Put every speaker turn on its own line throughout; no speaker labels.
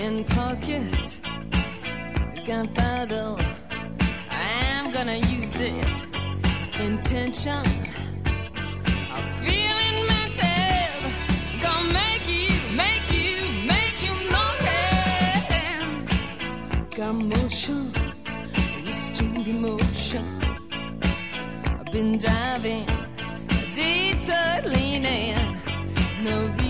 in pocket. Gunpowder, I'm gonna use it. Intention, I'm feeling mental. Gonna make you, make you, make you notice. Got motion, restrained emotion. I've been diving, detour leaning, no visa.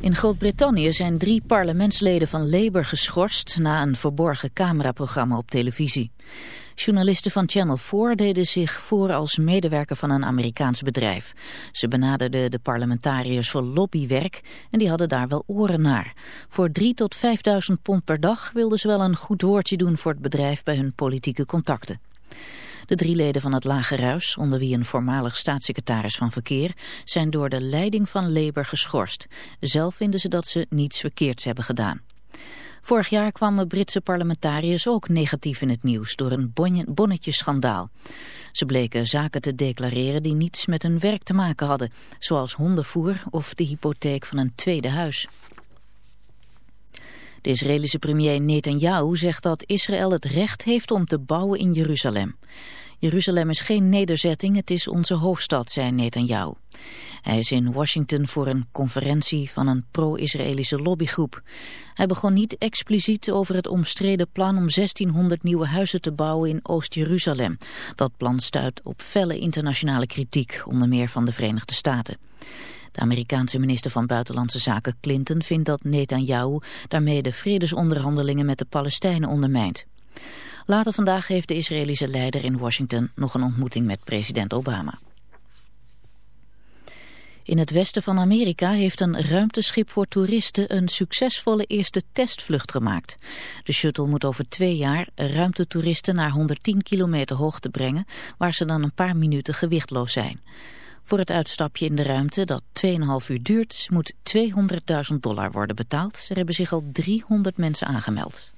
In Groot-Brittannië zijn drie parlementsleden van Labour geschorst na een verborgen cameraprogramma op televisie. Journalisten van Channel 4 deden zich voor als medewerker van een Amerikaans bedrijf. Ze benaderden de parlementariërs voor lobbywerk en die hadden daar wel oren naar. Voor 3 tot 5.000 pond per dag wilden ze wel een goed woordje doen voor het bedrijf bij hun politieke contacten. De drie leden van het Lage Ruis, onder wie een voormalig staatssecretaris van Verkeer, zijn door de leiding van Labour geschorst. Zelf vinden ze dat ze niets verkeerds hebben gedaan. Vorig jaar kwamen Britse parlementariërs ook negatief in het nieuws door een bonnetjeschandaal. Ze bleken zaken te declareren die niets met hun werk te maken hadden, zoals hondenvoer of de hypotheek van een tweede huis. De Israëlische premier Netanyahu zegt dat Israël het recht heeft om te bouwen in Jeruzalem. Jeruzalem is geen nederzetting, het is onze hoofdstad, zei Netanyahu. Hij is in Washington voor een conferentie van een pro-Israëlische lobbygroep. Hij begon niet expliciet over het omstreden plan om 1600 nieuwe huizen te bouwen in Oost-Jeruzalem. Dat plan stuit op felle internationale kritiek, onder meer van de Verenigde Staten. De Amerikaanse minister van Buitenlandse Zaken Clinton vindt dat Netanyahu daarmee de vredesonderhandelingen met de Palestijnen ondermijnt. Later vandaag heeft de Israëlische leider in Washington nog een ontmoeting met president Obama. In het westen van Amerika heeft een ruimteschip voor toeristen een succesvolle eerste testvlucht gemaakt. De shuttle moet over twee jaar ruimtetoeristen naar 110 kilometer hoogte brengen, waar ze dan een paar minuten gewichtloos zijn. Voor het uitstapje in de ruimte, dat 2,5 uur duurt, moet 200.000 dollar worden betaald. Er hebben zich al 300 mensen aangemeld.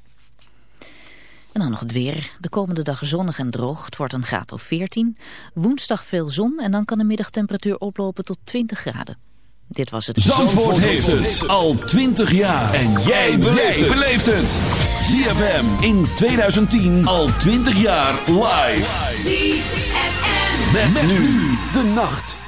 En dan nog het weer. De komende dag zonnig en droog. Het wordt een graad of 14. Woensdag veel zon en dan kan de middagtemperatuur oplopen tot 20 graden. Dit was het.
Zandvoort heeft het al 20 jaar. En jij beleeft het. ZFM in 2010 al 20 jaar live.
ZFM.
Met, met nu de nacht.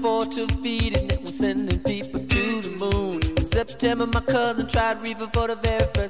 for to feed it. We're sending people to the moon. In September, my cousin tried reefer for the very first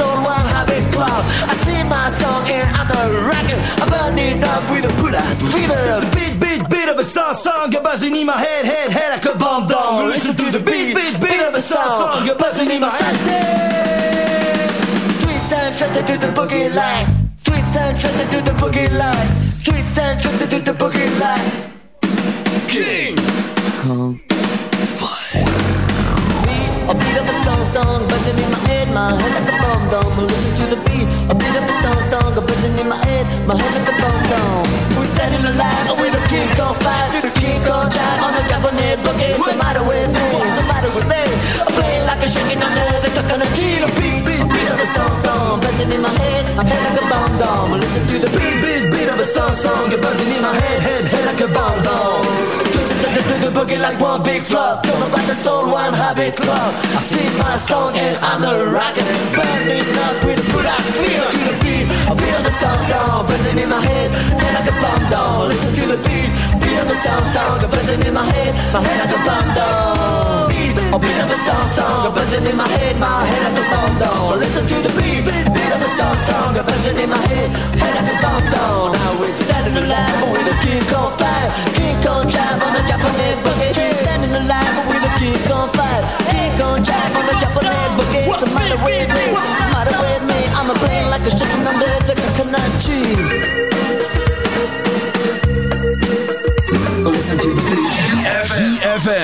Remember by the one habit club. I sing my song and I'm a rocker. I'm burning up with a put ass fever.
Beat, beat, beat of a song, song. You're buzzing in my head, head, head like a bomb down. Listen to the beat, beat, beat of a song, song. You're buzzing in my head.
Tweets and trusted to the boogie line. Tweets and trusted to the boogie line. Tweets and trusted to the boogie line.
King
Kong. Beat, a beat of a song, song, buzzing in my head, my head like a bomb dome. Listen to the beat, a beat of a song, song, A buzzing in my head, my head like a bomb dome. We're standing alive with a king on fire, through the king on drive on the cabinet boogie. What's the matter with me? What's the matter with me? I'm playing like a shaking under the tree. A beat, beat, beat of a song, song, buzzing in my head, my head like a bomb dome. Listen to the beat, beat, beat of a song, song, you're buzzing in my head, head, head like a bomb dome. Twitching to the, to the boogie like one big flop. Don't about the soul, one habit club. I sing my song and I'm a rocker. Burning up with a good ass feel to the beat. A beat of the song song, buzzing in my head, head like a bomb down. Listen to the beat, beat of the song song, buzzing in my head, my head like a bomb down. Beat, beat of a song song, a buzzing in my head, my head like a bomb down. Listen to the beat, beat of a song song, a buzzing in my head, head like a bomb down. Now we're standing alive with a king on fire, king on drive on the Japanese boogie. Standing alive with a king on fire,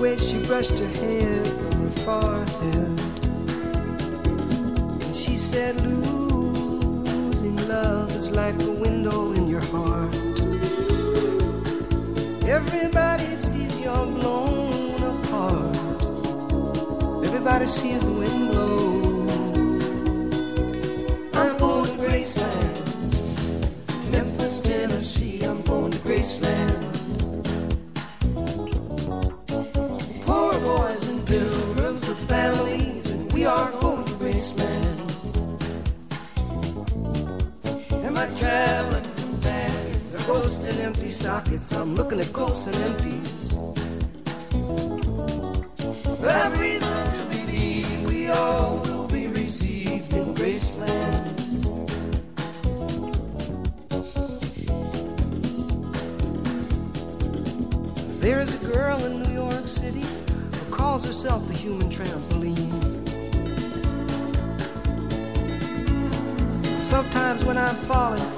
Way she
brushed her hair from her forehead. And she said, Losing love is like a window in your heart. Everybody sees you're blown apart. Everybody sees the wind blow. I'm going to Graceland. Memphis, Tennessee, I'm going to Graceland. And empty sockets. I'm looking at ghosts and empties. I've reason to believe we all will be received in Graceland. There is a girl in New York City who calls herself the human trampoline. Sometimes when I'm falling,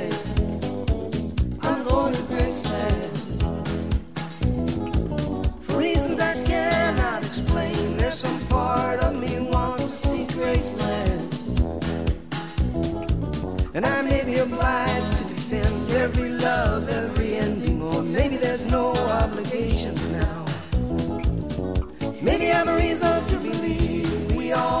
And I may be obliged to defend every love, every ending, or maybe there's no obligations now. Maybe I'm a reason to believe we all